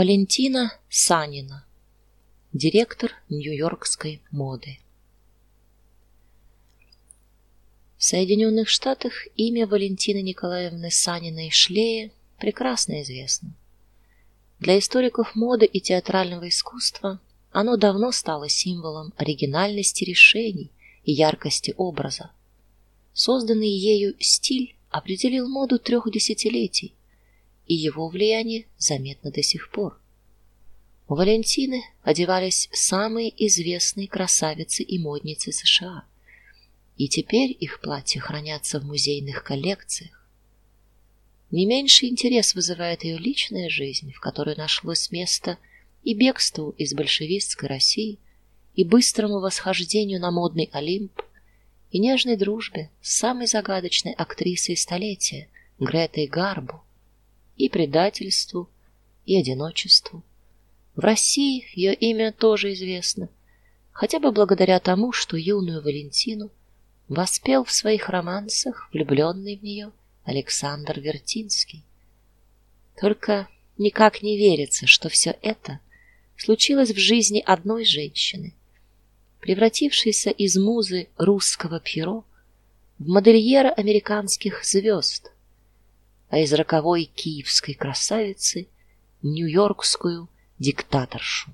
Валентина Санина, директор Нью-Йоркской моды. В Соединенных Штатах имя Валентины Николаевны Саниной Шлея прекрасно известно. Для историков моды и театрального искусства оно давно стало символом оригинальности решений и яркости образа. Созданный ею стиль определил моду трех десятилетий и его влияние заметно до сих пор. У Валентины одевались самые известные красавицы и модницы США. И теперь их платья хранятся в музейных коллекциях. Не меньший интерес вызывает ее личная жизнь, в которой нашлось место и бегству из большевистской России, и быстрому восхождению на модный Олимп, и нежной дружбе с самой загадочной актрисой столетия Гретой Гарбо, и предательству, и одиночеству. В России ее имя тоже известно, хотя бы благодаря тому, что юную Валентину воспел в своих романсах влюбленный в нее Александр Вертинский. Только никак не верится, что все это случилось в жизни одной женщины, превратившейся из музы русского Пьеро в модельера американских звезд, а из роковой киевской красавицы нью-йоркскую диктаторшу.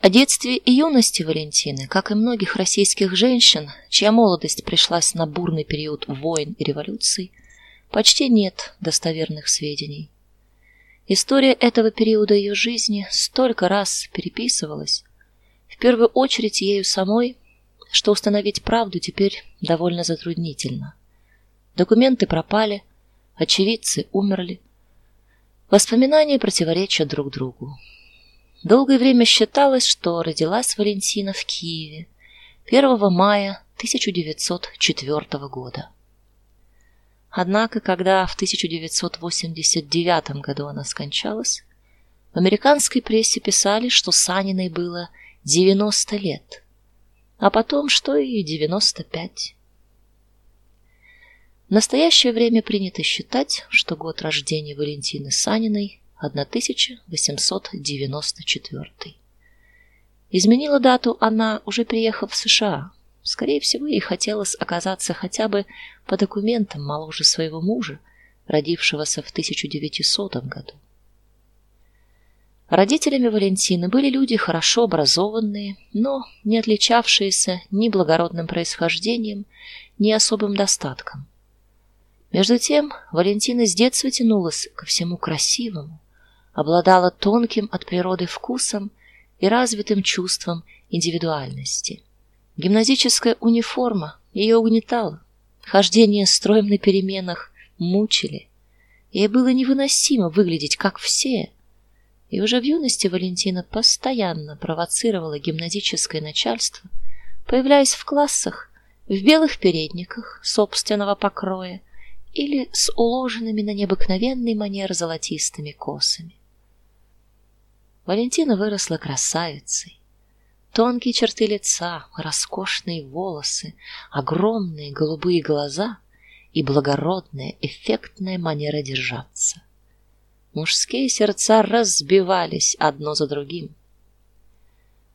О детстве и юности Валентины, как и многих российских женщин, чья молодость пришлась на бурный период войн и революций, почти нет достоверных сведений. История этого периода ее жизни столько раз переписывалась, в первую очередь ею самой, что установить правду теперь довольно затруднительно. Документы пропали, очевидцы умерли. Воспоминания противоречат друг другу. Долгое время считалось, что родилась Валентина в Киеве 1 мая 1904 года. Однако, когда в 1989 году она скончалась, в американской прессе писали, что Саниной было 90 лет, а потом, что и 95. В настоящее время принято считать, что год рождения Валентины Саниной 1894. Изменила дату она уже приехав в США. Скорее всего, ей хотелось оказаться хотя бы по документам моложе своего мужа, родившегося в 1900 году. Родителями Валентины были люди хорошо образованные, но не отличавшиеся ни благородным происхождением, ни особым достатком. Между тем, Валентина с детства тянулась ко всему красивому, обладала тонким от природы вкусом и развитым чувством индивидуальности. Гимназическая униформа ее угнетала, хождение строем на переменах мучили. Ей было невыносимо выглядеть как все. И уже в юности Валентина постоянно провоцировала гимназическое начальство, появляясь в классах в белых передниках собственного покроя или с уложенными на необыкновенный манер золотистыми косами. Валентина выросла красавицей. Тонкие черты лица, роскошные волосы, огромные голубые глаза и благородная, эффектная манера держаться. Мужские сердца разбивались одно за другим.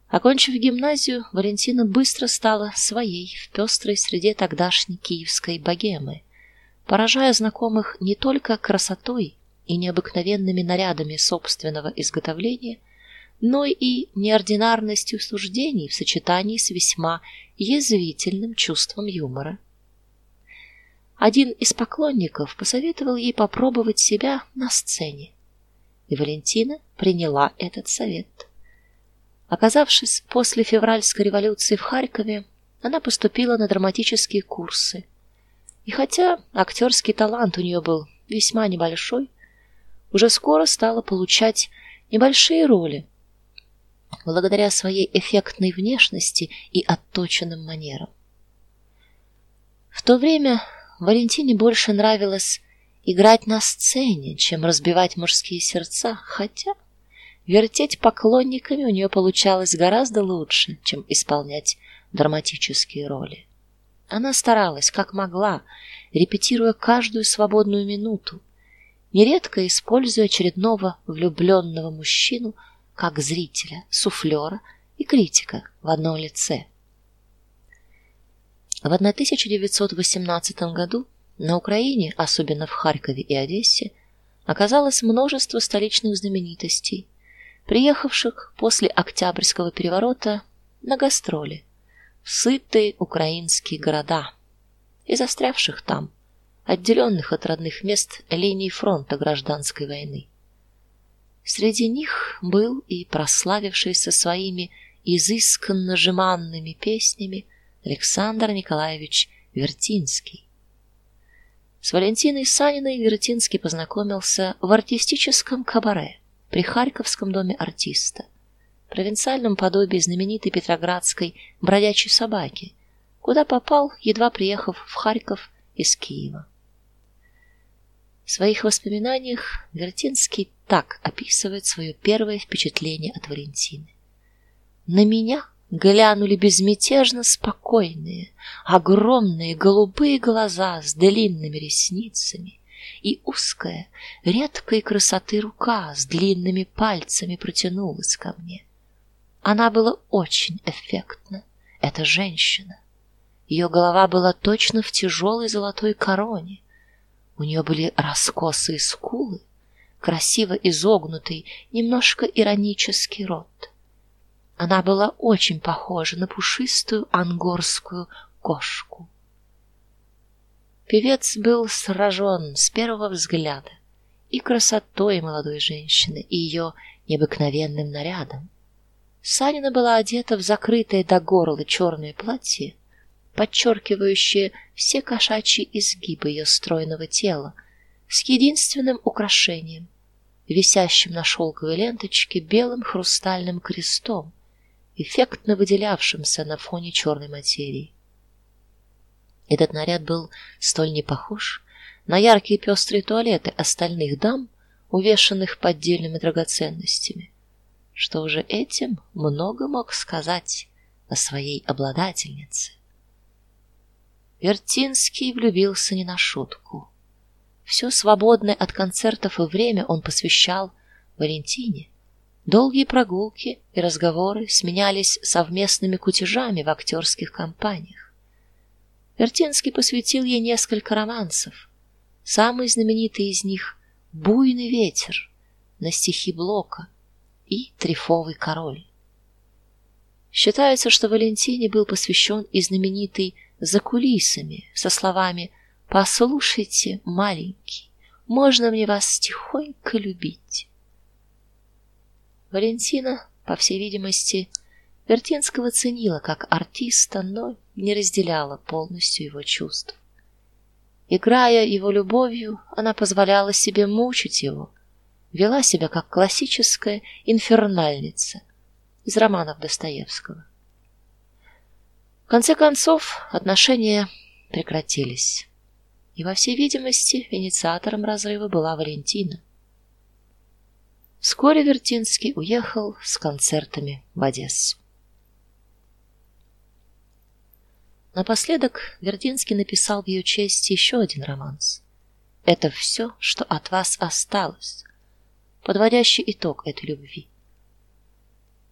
Окончив гимназию, Валентина быстро стала своей в пестрой среде тогдашней киевской богемы поражая знакомых не только красотой и необыкновенными нарядами собственного изготовления, но и неординарностью суждений в сочетании с весьма язвительным чувством юмора. Один из поклонников посоветовал ей попробовать себя на сцене, и Валентина приняла этот совет. Оказавшись после февральской революции в Харькове, она поступила на драматические курсы и хотя актерский талант у нее был весьма небольшой, уже скоро стала получать небольшие роли благодаря своей эффектной внешности и отточенным манерам. В то время Валентине больше нравилось играть на сцене, чем разбивать мужские сердца, хотя вертеть поклонниками у нее получалось гораздо лучше, чем исполнять драматические роли. Она старалась как могла, репетируя каждую свободную минуту, нередко используя очередного влюбленного мужчину как зрителя, суфлера и критика в одном лице. В 1918 году на Украине, особенно в Харькове и Одессе, оказалось множество столичных знаменитостей, приехавших после Октябрьского переворота на гастроли сытые украинские города и застрявших там, отделенных от родных мест линий фронта гражданской войны. Среди них был и прославившийся своими изысканно жеманными песнями Александр Николаевич Вертинский. С Валентиной Саниной Вертинский познакомился в артистическом кабаре при Харьковском доме артиста, провинциальном подобии знаменитой петроградской бродячей собаки, куда попал, едва приехав в Харьков из Киева. В своих воспоминаниях Вертинский так описывает свое первое впечатление от Валентины. На меня глянули безмятежно спокойные, огромные голубые глаза с длинными ресницами и узкая, редкой красоты рука с длинными пальцами протянулась ко мне. Она была очень эффектна, эта женщина. Ее голова была точно в тяжелой золотой короне. У нее были раскосые скулы, красиво изогнутый, немножко иронический рот. Она была очень похожа на пушистую ангорскую кошку. Певец был сражен с первого взгляда и красотой молодой женщины, и ее необыкновенным нарядом. Санина была одета в закрытое до горла черное платье, подчеркивающее все кошачьи изгибы ее стройного тела, с единственным украшением, висящим на шелковой ленточке белым хрустальным крестом, эффектно выделявшимся на фоне черной материи. Этот наряд был столь не похож на яркие пестрые туалеты остальных дам, увешанных поддельными драгоценностями, что уже этим много мог сказать о своей обладательнице. Вертинский влюбился не на шутку. Все свободное от концертов и время он посвящал Валентине. Долгие прогулки и разговоры сменялись совместными кутежами в актерских компаниях. Вертинский посвятил ей несколько романсов. Самый знаменитый из них Буйный ветер на стихи Блока и Трифовый король. Считается, что Валентине был посвящен и знаменитый За кулисами со словами: "Послушайте, маленький, можно мне вас тихонько любить". Валентина, по всей видимости, Вертинского ценила как артиста, но не разделяла полностью его чувств. Играя его любовью, она позволяла себе мучить его, вела себя как классическая инфернальница из романов Достоевского. В конце концов, отношения прекратились. И во всей видимости, инициатором разрыва была Валентина. Вскоре Вертинский уехал с концертами в Одессу. Напоследок Вертинский написал в ее честь еще один романс. Это все, что от вас осталось, подводящий итог этой любви.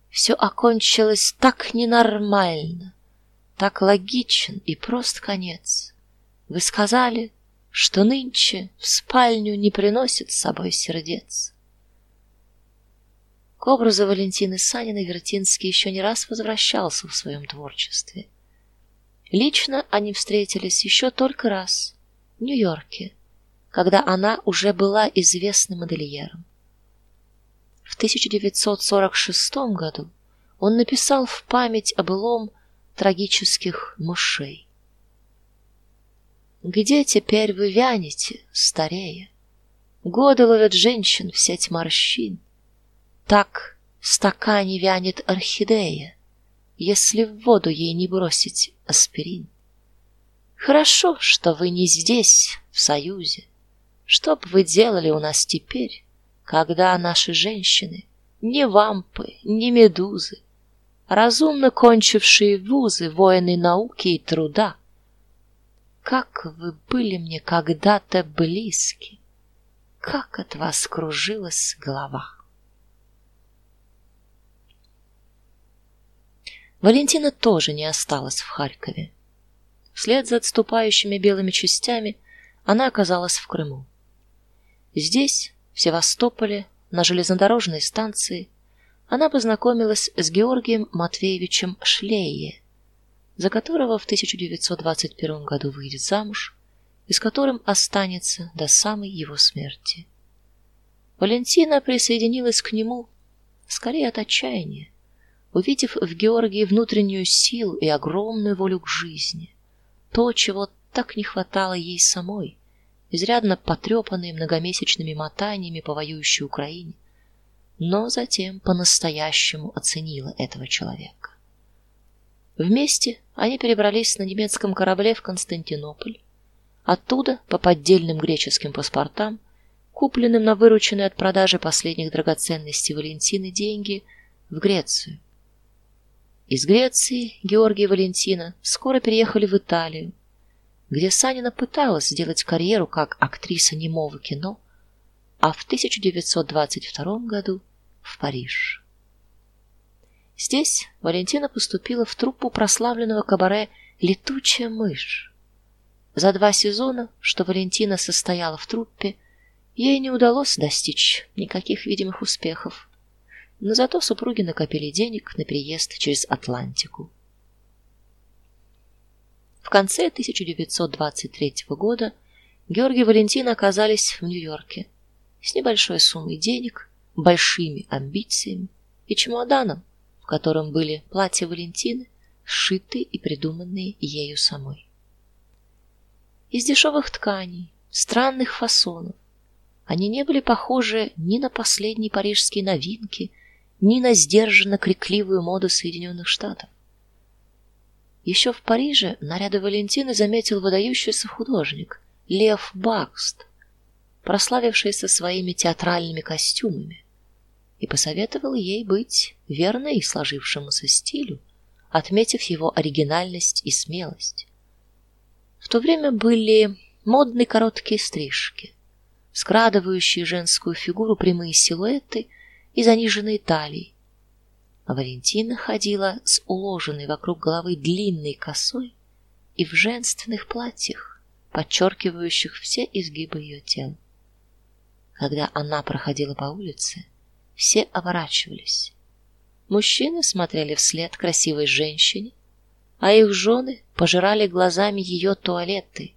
Все окончилось так ненормально, так логичен и прост конец. Вы сказали, что нынче в спальню не приносит с собой сердец. К образу Валентины Саниной Вертинский еще не раз возвращался в своем творчестве. Лично они встретились еще только раз в Нью-Йорке, когда она уже была известным модельером. В 1946 году он написал в память о былом трагических мышей. Где теперь вы вянете, старея? Годы ловят женщин в сеть морщин. Так в стакане вянет орхидея, если в воду ей не бросить аспирин. Хорошо, что вы не здесь, в Союзе. Что б вы делали у нас теперь, когда наши женщины не вампы, не медузы, разумно кончившие вузы, воины науки и труда? Как вы были мне когда-то близки! как от вас кружилась голова. Валентина тоже не осталась в Харькове. Вслед за отступающими белыми частями она оказалась в Крыму. Здесь, в Севастополе, на железнодорожной станции, она познакомилась с Георгием Матвеевичем Шлее, за которого в 1921 году выйдет замуж и с которым останется до самой его смерти. Валентина присоединилась к нему скорее от отчаяния, увидев в Георгии внутреннюю силу и огромную волю к жизни, то, чего так не хватало ей самой, изрядно потрепанной многомесячными мотаниями по воюющей Украине, но затем по-настоящему оценила этого человека. Вместе они перебрались на немецком корабле в Константинополь, оттуда по поддельным греческим паспортам, купленным на вырученные от продажи последних драгоценностей Валентины деньги, в Грецию. Из Греции Георгий и Валентина скоро переехали в Италию, где Санина пыталась сделать карьеру как актриса немого кино, а в 1922 году в Париж. Здесь Валентина поступила в труппу прославленного кабаре Летучая мышь. За два сезона, что Валентина состояла в труппе, ей не удалось достичь никаких видимых успехов но зато супруги накопили денег на переезд через Атлантику. В конце 1923 года Георгий и Валентина оказались в Нью-Йорке с небольшой суммой денег, большими амбициями и чемоданом, в котором были платья Валентины, сшитые и придуманные ею самой. Из дешевых тканей, странных фасонов. Они не были похожи ни на последние парижские новинки, ни на сдержанно крикливую моду Соединенных Штатов. Еще в Париже наряды Валентины заметил выдающийся художник Лев Бакст, прославившийся своими театральными костюмами, и посоветовал ей быть верной сложившемуся стилю, отметив его оригинальность и смелость. В то время были модные короткие стрижки, скрадывающие женскую фигуру прямые силуэты и заниженной талией. Валентина ходила с уложенной вокруг головы длинной косой и в женственных платьях, подчеркивающих все изгибы ее тела. Когда она проходила по улице, все оборачивались. Мужчины смотрели вслед красивой женщине, а их жены пожирали глазами ее туалеты.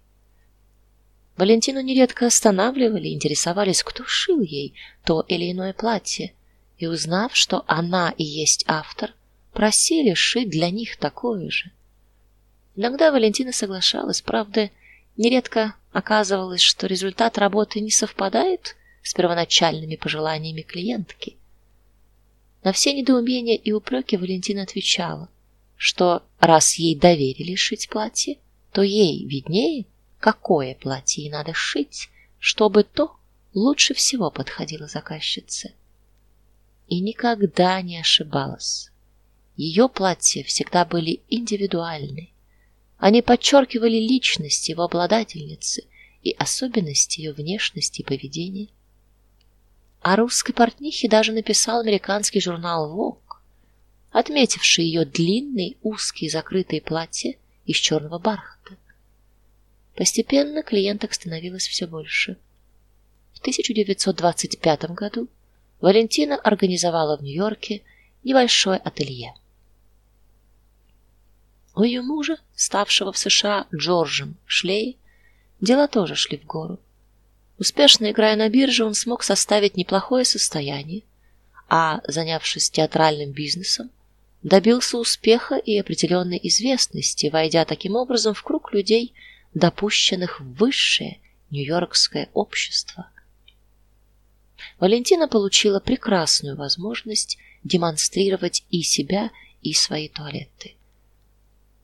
Валентину нередко останавливали, интересовались, кто шил ей то или иное платье, и узнав, что она и есть автор, просили шить для них такое же. Иногда Валентина соглашалась, правда, нередко оказывалось, что результат работы не совпадает с первоначальными пожеланиями клиентки. На все недоумения и упреки Валентина отвечала, что раз ей доверили шить платье, то ей виднее, какое платье надо шить, чтобы то лучше всего подходило заказчице и никогда не ошибалась. Ее платья всегда были индивидуальны. Они подчеркивали личность его обладательницы и особенности ее внешности и поведения. О русской портнихе даже написал американский журнал Vogue, отметивший ее длинные узкие закрытые платья из черного бархата. Постепенно клиенток становилось все больше. В 1925 году Валентина организовала в Нью-Йорке небольшое ателье. У ее мужа, ставшего в США Джорджем Шлей, дела тоже шли в гору. Успешно играя на бирже, он смог составить неплохое состояние, а занявшись театральным бизнесом, добился успеха и определенной известности, войдя таким образом в круг людей, допущенных в высшее нью-йоркское общество. Валентина получила прекрасную возможность демонстрировать и себя, и свои туалеты.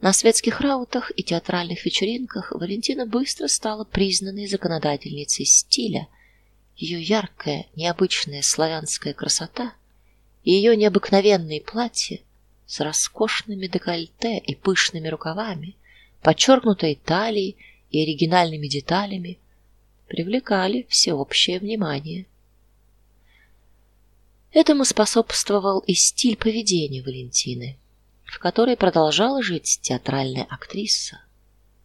На светских раутах и театральных вечеринках Валентина быстро стала признанной законодательницей стиля. Ее яркая, необычная славянская красота и ее необыкновенные платья с роскошными декольте и пышными рукавами, подчеркнутой талией и оригинальными деталями привлекали всеобщее внимание. Этому способствовал и стиль поведения Валентины, в которой продолжала жить театральная актриса.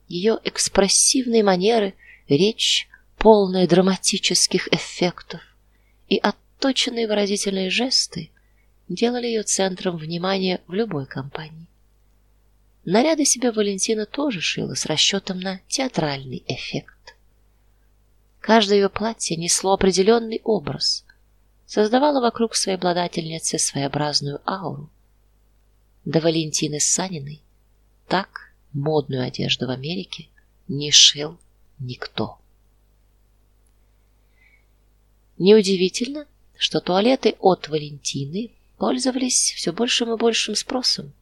Ее экспрессивные манеры, речь, полная драматических эффектов и отточенные выразительные жесты делали ее центром внимания в любой компании. Наряды себе Валентина тоже шила с расчетом на театральный эффект. Каждое ее платье несло определенный образ, создавало вокруг своей обладательницы своеобразную ауру. До Валентины Саниной так модную одежду в Америке не шил никто. Неудивительно, что туалеты от Валентины пользовались все большим и большим спросом.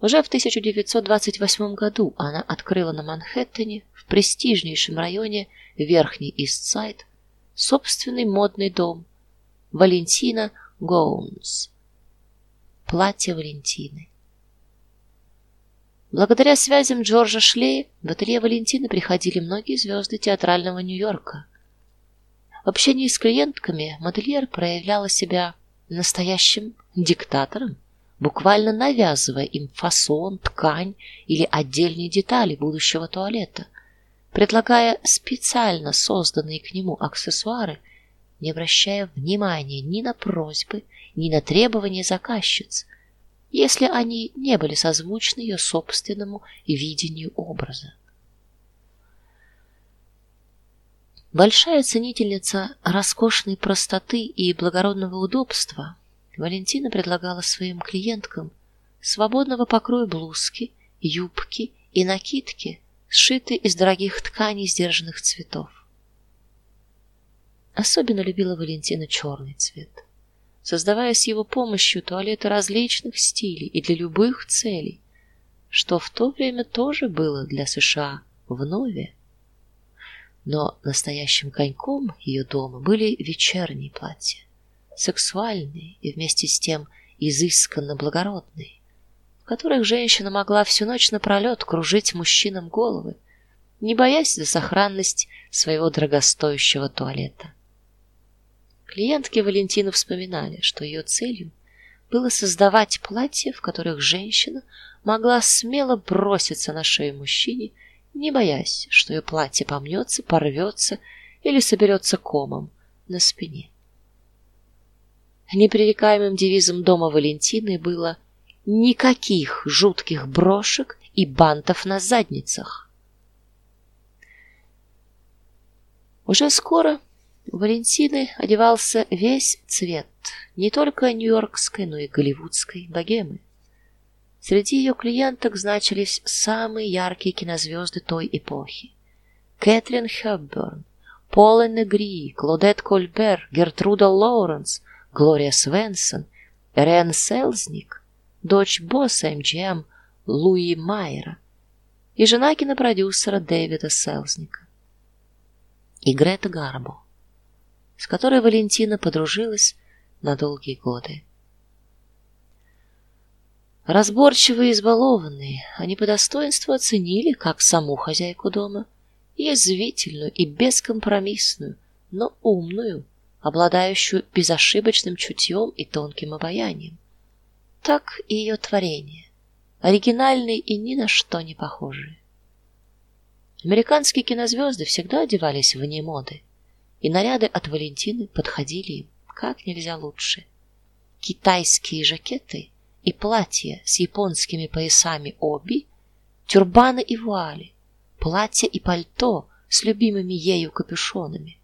Уже в 1928 году она открыла на Манхэттене, в престижнейшем районе Верхний Ист-Сайд, собственный модный дом Валентина Гоунс. Платье Валентины. Благодаря связям Джорджа Шлея в ателье Валентины приходили многие звезды театрального Нью-Йорка. В общении с клиентками модельер проявляла себя настоящим диктатором, буквально навязывая им фасон, ткань или отдельные детали будущего туалета, предлагая специально созданные к нему аксессуары, не обращая внимания ни на просьбы, ни на требования заказчиц, если они не были созвучны ее собственному видению образа. Большая ценительница роскошной простоты и благородного удобства, Валентина предлагала своим клиенткам свободного покроя блузки, юбки и накидки, сшитые из дорогих тканей сдержанных цветов. Особенно любила Валентина черный цвет, создавая с его помощью туалеты различных стилей и для любых целей, что в то время тоже было для США вновь но настоящим коньком ее дома были вечерние платья, сексуальные и вместе с тем изысканно благородные, в которых женщина могла всю ночь напролет кружить мужчинам головы, не боясь за сохранность своего дорогостоящего туалета. Клиентки Валентины вспоминали, что ее целью было создавать платья, в которых женщина могла смело броситься на шею мужчине не боясь, что ее платье помнется, порвется или соберется комом на спине. Непререкаемым девизом дома Валентины было никаких жутких брошек и бантов на задницах. Уже скоро у Валентины одевался весь цвет не только нью-йоркской, но и голливудской богемы. Среди ее клиенток значились самые яркие кинозвезды той эпохи: Кэтрин Хепберн, Пола Негри, Клодет Кольбер, Гертруда Лоуренс, Глория Свенсон, Рен Селзник, дочь босса МГМ Луи Майера и жена кинопродюсера Дэвида Селзника. И Грета Гарбо, с которой Валентина подружилась на долгие годы. Разборчивые и избалованные, они по достоинству оценили как саму хозяйку дома, язвительную и бескомпромиссную, но умную, обладающую безошибочным чутьем и тонким обаянием. Так и ее творение, оригинальные и ни на что не похожие. Американские кинозвезды всегда одевались вне моды, и наряды от Валентины подходили им как нельзя лучше. Китайские жакеты и платья с японскими поясами оби, тюрбаны и вуали, платья и пальто с любимыми ею капюшонами,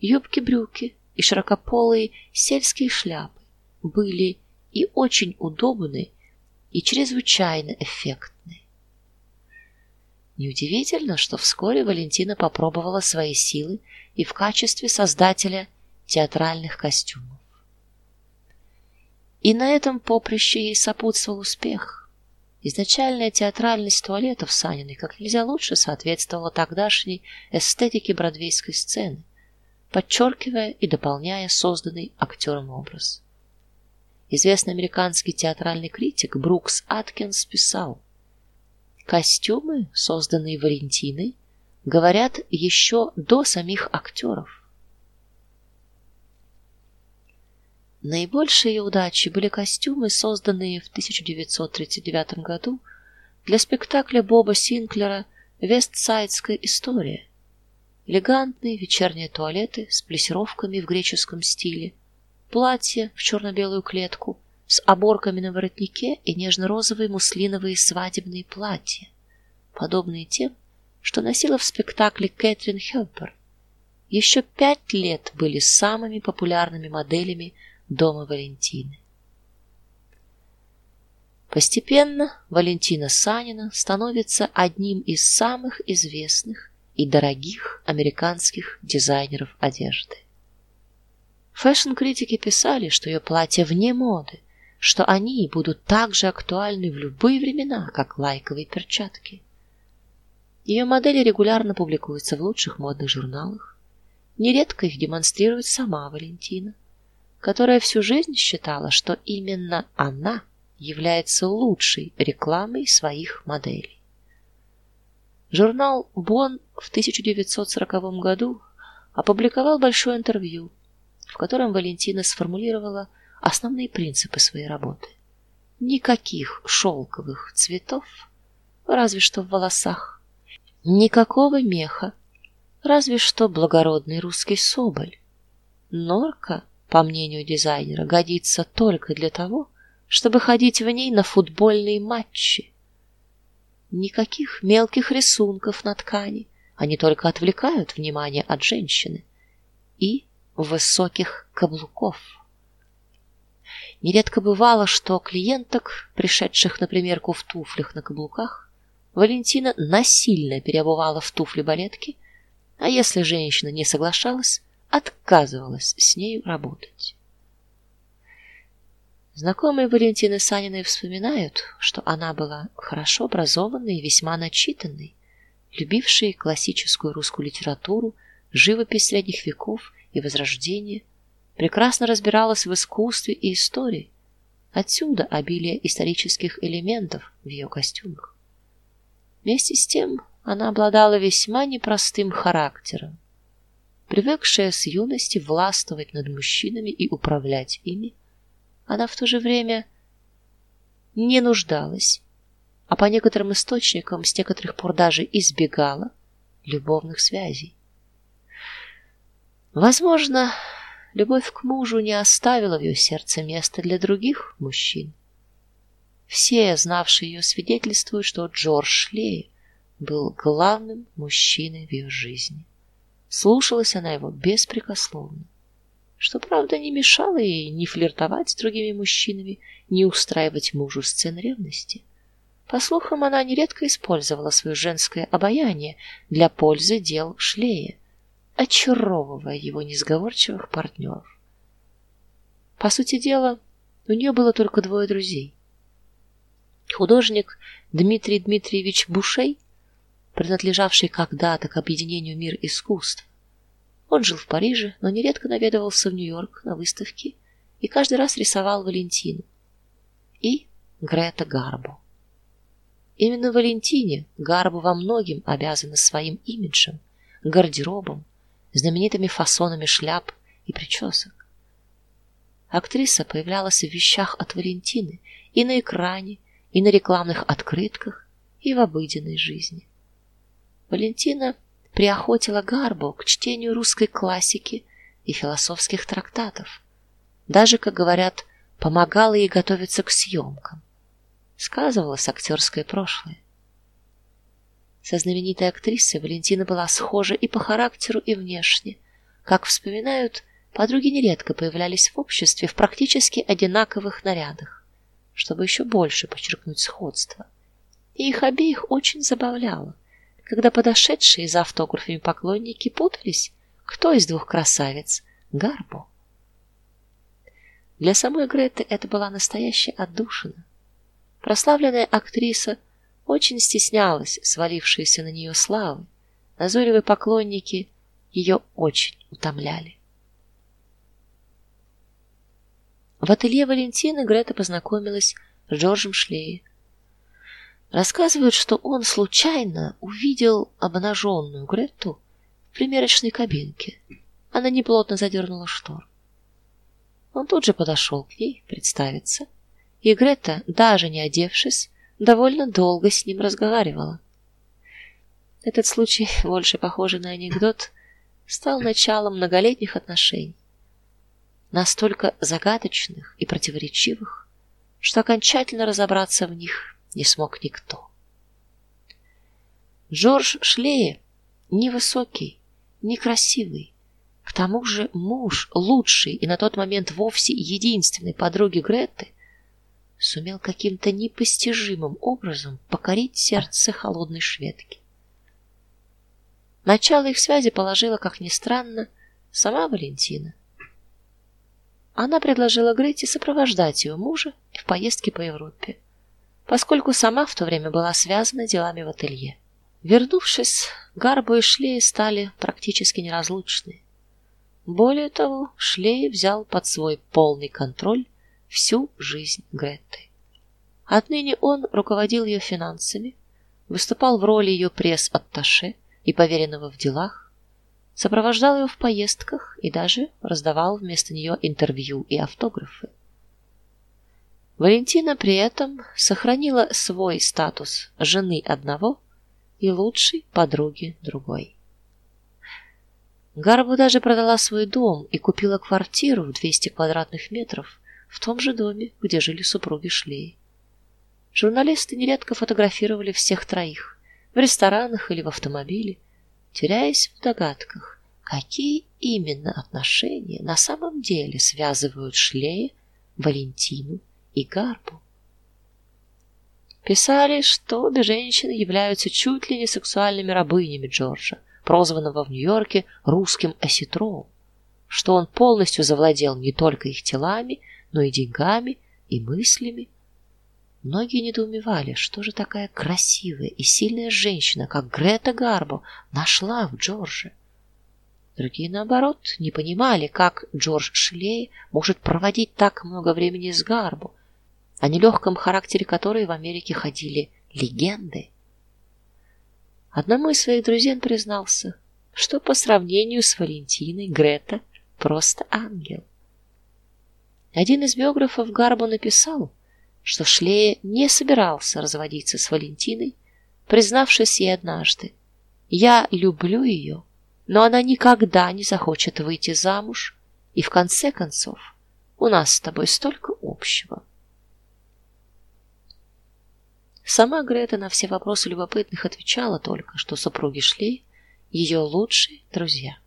юбки-брюки и широкополые сельские шляпы были и очень удобны, и чрезвычайно эффектны. Неудивительно, что вскоре Валентина попробовала свои силы и в качестве создателя театральных костюмов. И на этом поприще ей сопутствовал успех. Изначальная театральность туалетов Саниной как нельзя лучше соответствовала тогдашней эстетике бродвейской сцены, подчеркивая и дополняя созданный актером образ. Известный американский театральный критик Брукс Аткинс писал: "Костюмы, созданные Валентиной, говорят еще до самих актеров. Наибольшей ее удачей были костюмы, созданные в 1939 году для спектакля Боба Синклера Вестсайдская история. Элегантные вечерние туалеты с плесировками в греческом стиле, платья в черно белую клетку с оборками на воротнике и нежно-розовые муслиновые свадебные платья, подобные тем, что носила в спектакле Кэтрин Хёппер. Еще пять лет были самыми популярными моделями дома Валентины. Постепенно Валентина Санина становится одним из самых известных и дорогих американских дизайнеров одежды. Фэшн-критики писали, что ее платья вне моды, что они будут так же актуальны в любые времена, как лайковые перчатки. Ее модели регулярно публикуются в лучших модных журналах. Нередко их демонстрирует сама Валентина, которая всю жизнь считала, что именно она является лучшей рекламой своих моделей. Журнал Бон в 1940 году опубликовал большое интервью, в котором Валентина сформулировала основные принципы своей работы. Никаких шелковых цветов, разве что в волосах. Никакого меха, разве что благородный русский соболь. Норка, по мнению дизайнера, годится только для того, чтобы ходить в ней на футбольные матчи. Никаких мелких рисунков на ткани, они только отвлекают внимание от женщины. И высоких каблуков. Нередко бывало, что клиенток, пришедших на примерку в туфлях на каблуках, Валентина насильно переобувала в туфли-балетки, а если женщина не соглашалась, отказывалась с ней работать. Знакомые Валентины Саниной вспоминают, что она была хорошо образованной и весьма начитанной, любившей классическую русскую литературу, живопись средних веков и Возрождения, прекрасно разбиралась в искусстве и истории. Отсюда обилие исторических элементов в ее костюмах. Вместе с тем, она обладала весьма непростым характером. Привыкшая с юности властвовать над мужчинами и управлять ими, она в то же время не нуждалась, а по некоторым источникам с некоторых пор даже избегала любовных связей. Возможно, любовь к мужу не оставила в ее сердце места для других мужчин. Все, знавшие ее, свидетельствуют, что Джордж Шлей был главным мужчиной в ее жизни. Слушалась она его беспрекословно, что правда не мешало ей ни флиртовать с другими мужчинами, ни устраивать мужу сцен ревности. По слухам, она нередко использовала свое женское обаяние для пользы дел Шлея очаровывая его несговорчивых партнеров. По сути дела, у нее было только двое друзей. Художник Дмитрий Дмитриевич Бушей, принадлежавший когда-то к объединению Мир искусств. Он жил в Париже, но нередко наведывался в Нью-Йорк на выставки и каждый раз рисовал Валентину. И Грета Гарбо. Именно Валентине Гарбо во многим обязана своим имиджем, гардеробом, знаменитыми фасонами шляп и причесок. Актриса появлялась в вещах от Валентины и на экране, и на рекламных открытках, и в обыденной жизни. Валентина приохотила Гарбу к чтению русской классики и философских трактатов. Даже, как говорят, помогала ей готовиться к съемкам. Сказывалось актерское прошлое. Со знаменитой актрисой Валентина была схожа и по характеру, и внешне. Как вспоминают, подруги нередко появлялись в обществе в практически одинаковых нарядах, чтобы еще больше подчеркнуть сходство. И их обеих очень забавляло, когда подошедшие за автографами поклонники путались, кто из двух красавиц Гарбо. Для самой Греты это была настоящая отдушина. Прославленная актриса очень стеснялась свалившейся на нее славы. Назойливые поклонники ее очень утомляли. В ателье Валентины Грета познакомилась с Джорджем Шлее. Рассказывают, что он случайно увидел обнаженную Гретту в примерочной кабинке. Она неплотно задернула штор. Он тут же подошел к ней представиться, и Гретта, даже не одевшись, довольно долго с ним разговаривала. Этот случай, больше похожий на анекдот, стал началом многолетних отношений, настолько загадочных и противоречивых, что окончательно разобраться в них не смог никто. Джордж Шлее невысокий, некрасивый, к тому же муж лучший и на тот момент вовсе единственной подруги Греты сумел каким-то непостижимым образом покорить сердце холодной шведки. Начало их связи положила, как ни странно, сама Валентина. Она предложила Грете сопровождать ее мужа в поездке по Европе, поскольку сама в то время была связана делами в ателье. Вернувшись, Гарбо и Шлей стали практически неразлучны. Более того, Шлей взял под свой полный контроль всю жизнь Гретты. Отныне он руководил ее финансами, выступал в роли ее пресс-атташе и поверенного в делах, сопровождал ее в поездках и даже раздавал вместо нее интервью и автографы. Валентина при этом сохранила свой статус жены одного и лучшей подруги другой. Гарбу даже продала свой дом и купила квартиру в 200 квадратных метров в том же доме, где жили супруги Шлей. Журналисты нередко фотографировали всех троих в ресторанах или в автомобиле, теряясь в догадках, какие именно отношения на самом деле связывают Шлея, Валентину и Гарбу. Писали, что обе женщины являются чуть ли не сексуальными рабынями Джорджа, прозванного в Нью-Йорке русским осетровым, что он полностью завладел не только их телами, но и деньгами и мыслями, Многие недоумевали, что же такая красивая и сильная женщина, как Грета Гарбо, нашла в Джордже. Другие наоборот не понимали, как Джордж Шлей может проводить так много времени с Гарбо, о нелегком характере которой в Америке ходили легенды. Одному из своих друзей он признался, что по сравнению с Валентиной Грета просто ангел. Один из биографов Гарбо написал, что Шлея не собирался разводиться с Валентиной, признавшись ей однажды: "Я люблю ее, но она никогда не захочет выйти замуж, и в конце концов у нас с тобой столько общего". Сама Грета на все вопросы любопытных отвечала только, что супруги шли ее лучшие друзья.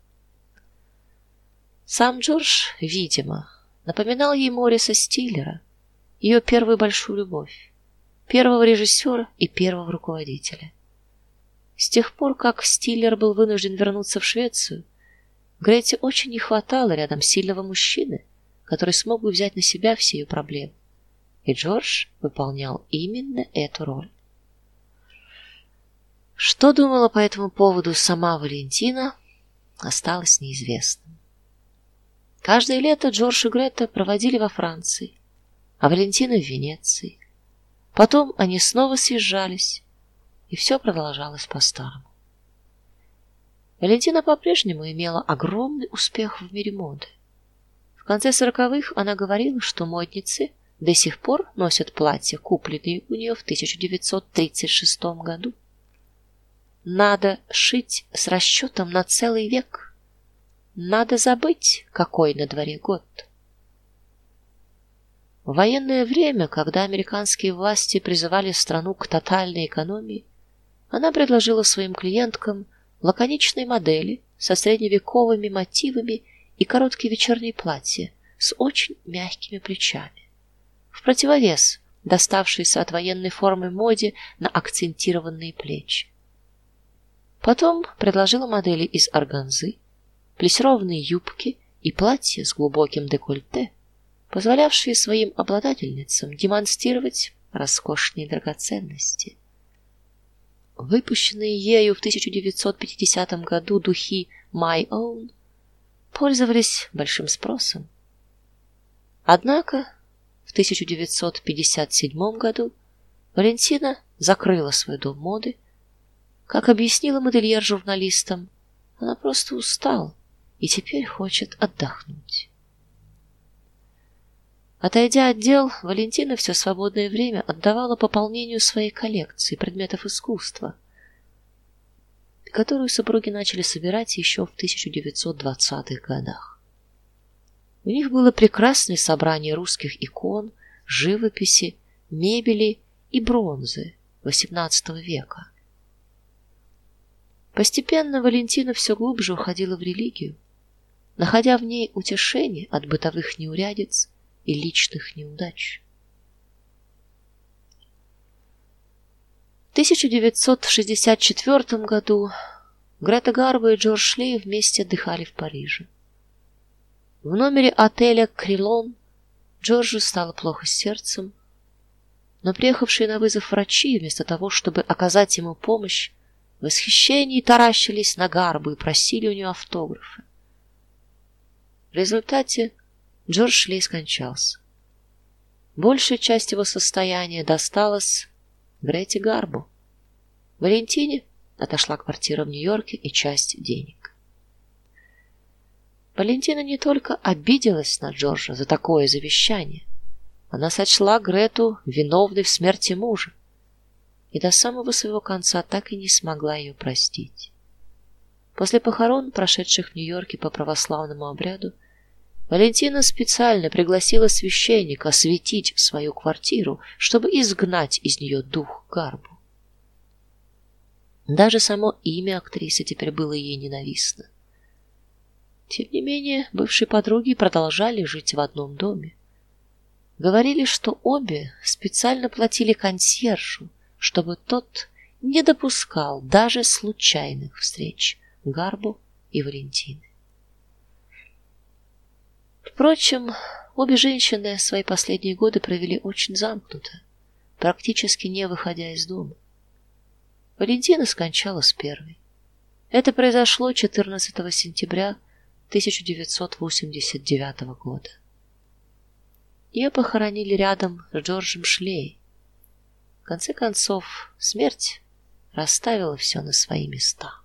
Сам Джордж, видимо, напоминал ей Мориса Стиллера, ее первую большую любовь, первого режиссера и первого руководителя. С тех пор, как Стиллер был вынужден вернуться в Швецию, Грете очень не хватало рядом сильного мужчины, который смог бы взять на себя все ее проблемы. И Джордж выполнял именно эту роль. Что думала по этому поводу сама Валентина, осталось неизвестным. Каждое лето Джордж и Грета проводили во Франции, а Валентина в Венеции. Потом они снова съезжались, и все продолжалось по-старому. Валентина по-прежнему имела огромный успех в мире моды. В конце сороковых она говорила, что модницы до сих пор носят платья, купленные у нее в 1936 году. Надо шить с расчетом на целый век. Надо забыть, какой на дворе год. В военное время, когда американские власти призывали страну к тотальной экономии, она предложила своим клиенткам лаконичные модели со средневековыми мотивами и короткие вечерние платья с очень мягкими плечами. В противовес доставшейся от военной формы моде на акцентированные плечи. Потом предложила модели из органзы, плессированные юбки и платья с глубоким декольте позволявшие своим обладательницам демонстрировать роскошные драгоценности. Выпущенные ею в 1950 году духи My Own пользовались большим спросом. Однако в 1957 году Валентина закрыла свой дом моды. Как объяснила модельер журналистам, она просто устала и теперь хочет отдохнуть. Отойдя от дел, Валентина все свободное время отдавала пополнению своей коллекции предметов искусства, которую супруги начали собирать еще в 1920-х годах. У них было прекрасное собрание русских икон, живописи, мебели и бронзы XVIII века. Постепенно Валентина все глубже уходила в религию, находя в ней утешение от бытовых неурядиц и личных неудач. В 1964 году Грета Гарбо и Джордж Шлей вместе отдыхали в Париже. В номере отеля Крилон Джорджу стало плохо с сердцем, но приехавшие на вызов врачи, вместо того, чтобы оказать ему помощь, в восхищении таращились на Гарбу и просили у нее автографы. В результате Джордж Шлей скончался. Большая часть его состояния досталась Грете Гарбу. Валентине отошла квартира в Нью-Йорке и часть денег. Валентина не только обиделась на Джорджа за такое завещание, она сочла Грету виновной в смерти мужа и до самого своего конца так и не смогла ее простить. После похорон, прошедших в Нью-Йорке по православному обряду, Валентина специально пригласила священника осветить свою квартиру, чтобы изгнать из нее дух Гарбу. Даже само имя актрисы теперь было ей ненавистно. Тем не менее, бывшие подруги продолжали жить в одном доме. Говорили, что обе специально платили консьержу, чтобы тот не допускал даже случайных встреч Гарбу и Валентины. Впрочем, обе женщины свои последние годы провели очень замкнуто, практически не выходя из дома. Валентина скончалась первой. Это произошло 14 сентября 1989 года. Ее похоронили рядом с Джорджем Шлей. В конце концов, смерть расставила все на свои места.